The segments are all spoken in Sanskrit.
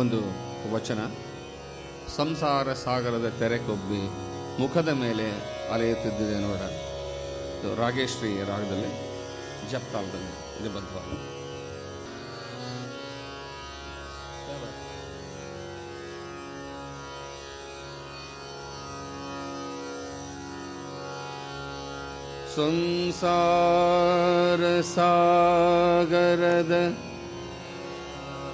ಒಂದು ವಚನ. ಸಂಸಾರ ಸಾಗರದ ತೆರೆ ಕೊಬ್ಬಿ ಮುಖದ ಮೇಲೆ ಅಲೆಯುತ್ತಿದ್ದಿದೆ ನೋಡ ರಾಗೇಶ್ರೀ ರಾಗದಲ್ಲಿ ಜಪ್ತಾಳದಲ್ಲಿ ಇದು ಬದ್ಧವಾಗಿದೆ ಸಂಸಾರ ಸಾಗರದ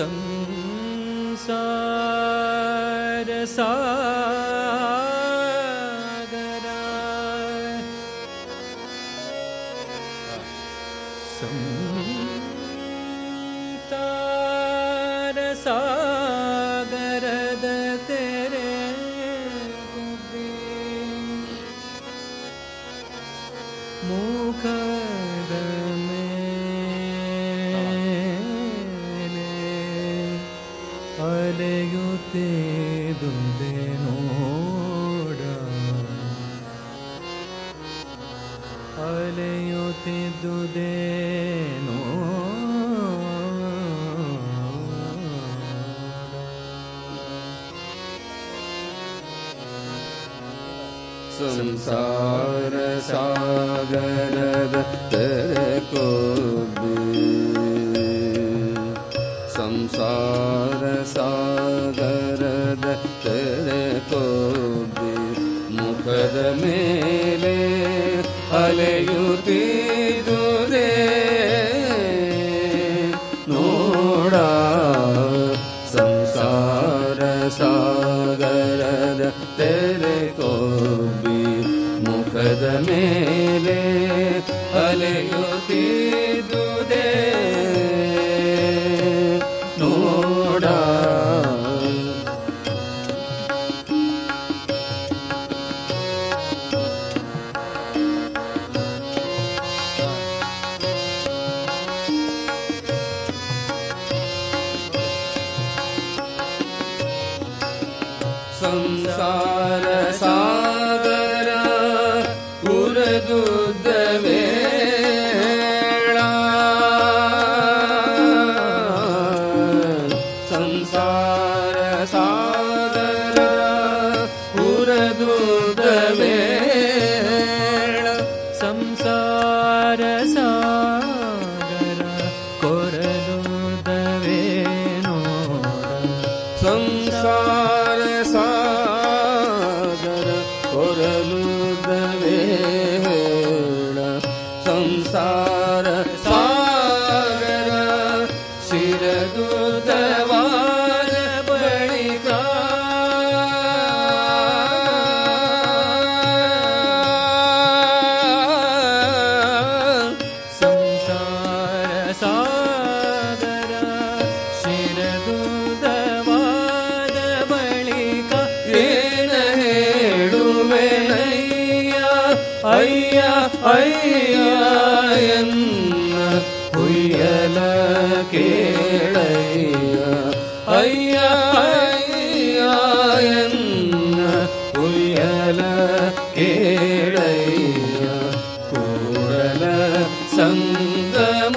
संसार सा ु देन दुदेनो संसार सागरदको को संसार सागर ಸಂಸಾರ ಸಾಗರದ ತೆರೆ ಕೊಬ್ಬಿ ಮುಖದ ಮೇಲೆ ಅಲೆಯುತ್ತಿದುದೇ ನೋಡ ಸಂಸಾರ ಸಾಗರದ ತೆರೆ ಕೊಬ್ಬಿ ಮುಖದ ಮೇಲೆ ಅಲೆಯುತ್ತಿದುದೇ ನೋಡ do. संसार। यल केळ्यायायन् कुयल केळल सङ्गम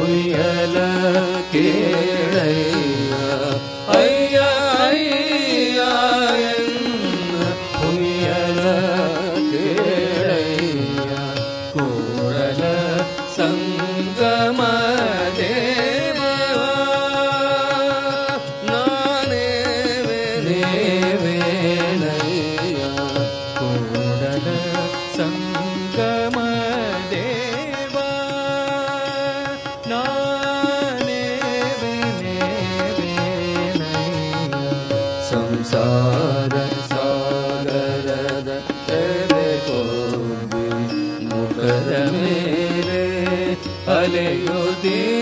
उयलके गर मेरे अरे गोदि